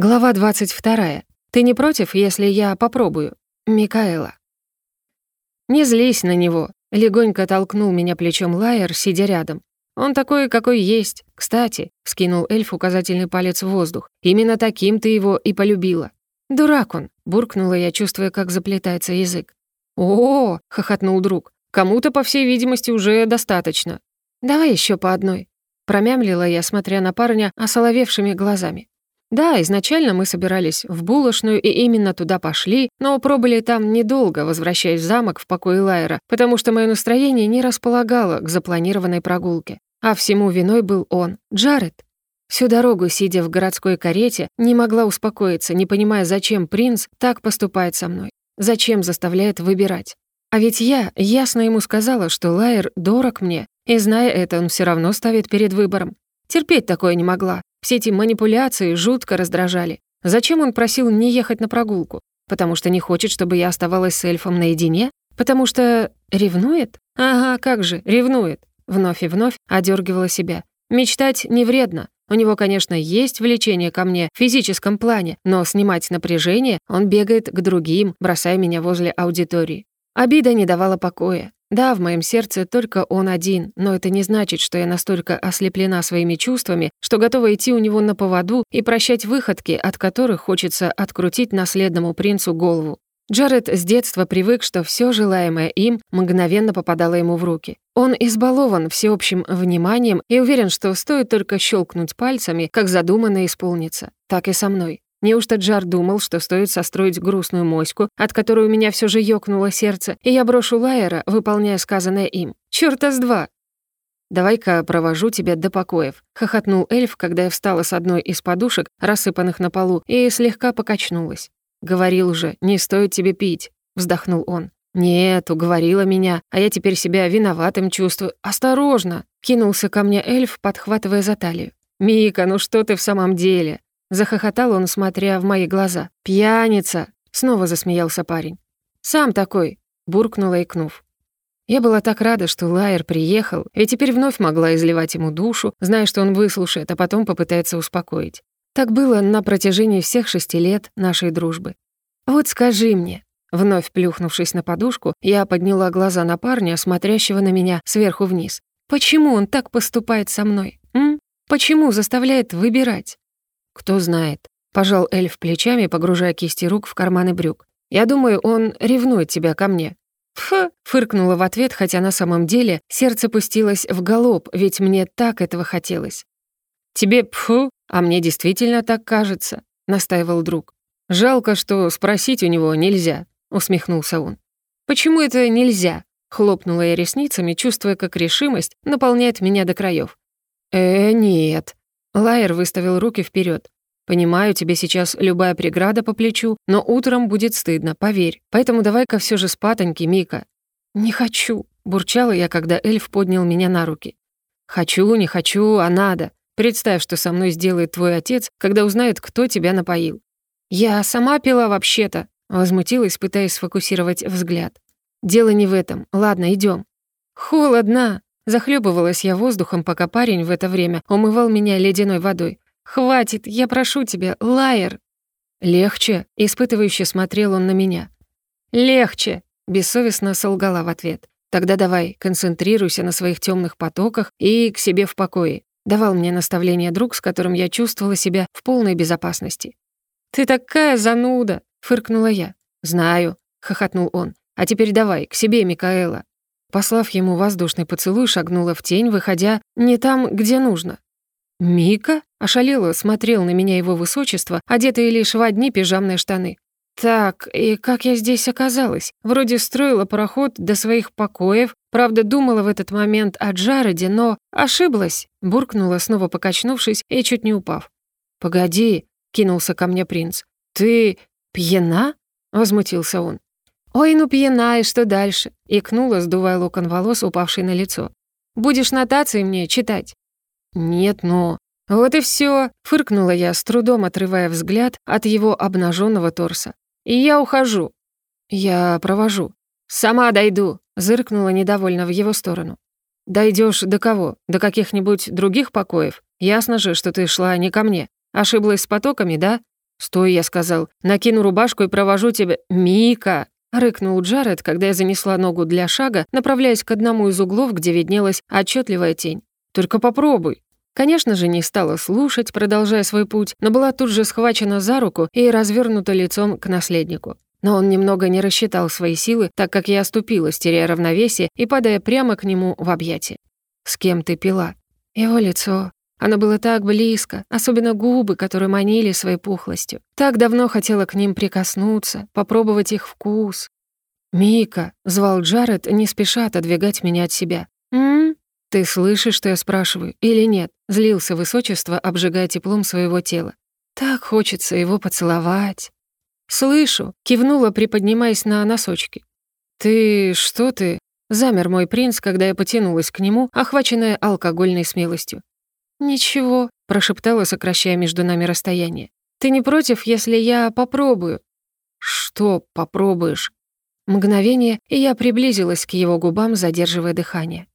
Глава 22. Ты не против, если я попробую? Микаэла. Не злись на него. Легонько толкнул меня плечом Лайер, сидя рядом. Он такой, какой есть. Кстати, скинул эльф указательный палец в воздух. Именно таким ты его и полюбила. Дурак он, буркнула я, чувствуя, как заплетается язык. О, хохотнул друг. Кому-то, по всей видимости, уже достаточно. Давай еще по одной. Промямлила я, смотря на парня осоловевшими глазами. Да, изначально мы собирались в булочную и именно туда пошли, но пробыли там недолго, возвращаясь в замок в покое Лайера, потому что мое настроение не располагало к запланированной прогулке. А всему виной был он, Джаред. Всю дорогу, сидя в городской карете, не могла успокоиться, не понимая, зачем принц так поступает со мной. Зачем заставляет выбирать. А ведь я ясно ему сказала, что Лайер дорог мне, и зная это, он все равно ставит перед выбором. Терпеть такое не могла. Все эти манипуляции жутко раздражали. Зачем он просил не ехать на прогулку? Потому что не хочет, чтобы я оставалась с эльфом наедине? Потому что ревнует? Ага, как же, ревнует. Вновь и вновь одергивала себя. Мечтать не вредно. У него, конечно, есть влечение ко мне в физическом плане, но снимать напряжение он бегает к другим, бросая меня возле аудитории. Обида не давала покоя. Да, в моем сердце только он один, но это не значит, что я настолько ослеплена своими чувствами, что готова идти у него на поводу и прощать выходки, от которых хочется открутить наследному принцу голову. Джаред с детства привык, что все желаемое им мгновенно попадало ему в руки. Он избалован всеобщим вниманием и уверен, что стоит только щелкнуть пальцами, как задуманное исполнится. Так и со мной. Неужто Джар думал, что стоит состроить грустную моську, от которой у меня все же ёкнуло сердце, и я брошу Лайера, выполняя сказанное им? Чёрта с два! «Давай-ка провожу тебя до покоев», — хохотнул эльф, когда я встала с одной из подушек, рассыпанных на полу, и слегка покачнулась. «Говорил же, не стоит тебе пить», — вздохнул он. «Нет, уговорила меня, а я теперь себя виноватым чувствую. Осторожно!» — кинулся ко мне эльф, подхватывая за талию. «Мика, ну что ты в самом деле?» Захохотал он, смотря в мои глаза. «Пьяница!» — снова засмеялся парень. «Сам такой!» — буркнула икнув. Я была так рада, что Лайер приехал, и теперь вновь могла изливать ему душу, зная, что он выслушает, а потом попытается успокоить. Так было на протяжении всех шести лет нашей дружбы. «Вот скажи мне», Вновь плюхнувшись на подушку, я подняла глаза на парня, смотрящего на меня сверху вниз. «Почему он так поступает со мной? М? Почему заставляет выбирать?» «Кто знает», — пожал эльф плечами, погружая кисти рук в карманы брюк. «Я думаю, он ревнует тебя ко мне». «Фу!» — фыркнула в ответ, хотя на самом деле сердце пустилось в галоп, ведь мне так этого хотелось. «Тебе пфу, а мне действительно так кажется», — настаивал друг. «Жалко, что спросить у него нельзя», — усмехнулся он. «Почему это нельзя?» — хлопнула я ресницами, чувствуя, как решимость наполняет меня до краев. «Э, нет», Лайер выставил руки вперед. «Понимаю, тебе сейчас любая преграда по плечу, но утром будет стыдно, поверь. Поэтому давай-ка все же спатоньки, Мика». «Не хочу», — бурчала я, когда эльф поднял меня на руки. «Хочу, не хочу, а надо. Представь, что со мной сделает твой отец, когда узнает, кто тебя напоил». «Я сама пила вообще-то», — возмутилась, пытаясь сфокусировать взгляд. «Дело не в этом. Ладно, идем. «Холодно», Захлебывалась я воздухом, пока парень в это время умывал меня ледяной водой. «Хватит, я прошу тебя, Лайер!» «Легче?» — испытывающе смотрел он на меня. «Легче!» — бессовестно солгала в ответ. «Тогда давай, концентрируйся на своих темных потоках и к себе в покое», — давал мне наставление друг, с которым я чувствовала себя в полной безопасности. «Ты такая зануда!» — фыркнула я. «Знаю», — хохотнул он. «А теперь давай, к себе, Микаэла. Послав ему воздушный поцелуй, шагнула в тень, выходя не там, где нужно. «Мика?» — ошалело смотрел на меня его высочество, одетый лишь в одни пижамные штаны. «Так, и как я здесь оказалась? Вроде строила пароход до своих покоев, правда, думала в этот момент о Джареде, но ошиблась», — буркнула, снова покачнувшись и чуть не упав. «Погоди», — кинулся ко мне принц. «Ты пьяна?» — возмутился он. «Ой, ну пьяна, и что дальше?» — икнула, сдувая локон волос, упавший на лицо. «Будешь нотации мне читать?» «Нет, но...» «Вот и все, фыркнула я, с трудом отрывая взгляд от его обнаженного торса. «И я ухожу». «Я провожу». «Сама дойду», — зыркнула недовольно в его сторону. Дойдешь до кого? До каких-нибудь других покоев? Ясно же, что ты шла не ко мне. Ошиблась с потоками, да?» «Стой», — я сказал, — «накину рубашку и провожу тебя...» «Мика!» — рыкнул Джаред, когда я занесла ногу для шага, направляясь к одному из углов, где виднелась отчетливая тень. «Только попробуй». Конечно же, не стала слушать, продолжая свой путь, но была тут же схвачена за руку и развернута лицом к наследнику. Но он немного не рассчитал свои силы, так как я оступилась, теряя равновесие и падая прямо к нему в объятия. «С кем ты пила?» Его лицо. Оно было так близко, особенно губы, которые манили своей пухлостью. Так давно хотела к ним прикоснуться, попробовать их вкус. «Мика», — звал Джаред, не спеша отодвигать меня от себя. «М? Ты слышишь, что я спрашиваю, или нет?» Злился высочество, обжигая теплом своего тела. «Так хочется его поцеловать». «Слышу», — кивнула, приподнимаясь на носочки. «Ты... что ты?» Замер мой принц, когда я потянулась к нему, охваченная алкогольной смелостью. «Ничего», — прошептала, сокращая между нами расстояние. «Ты не против, если я попробую?» «Что попробуешь?» Мгновение, и я приблизилась к его губам, задерживая дыхание.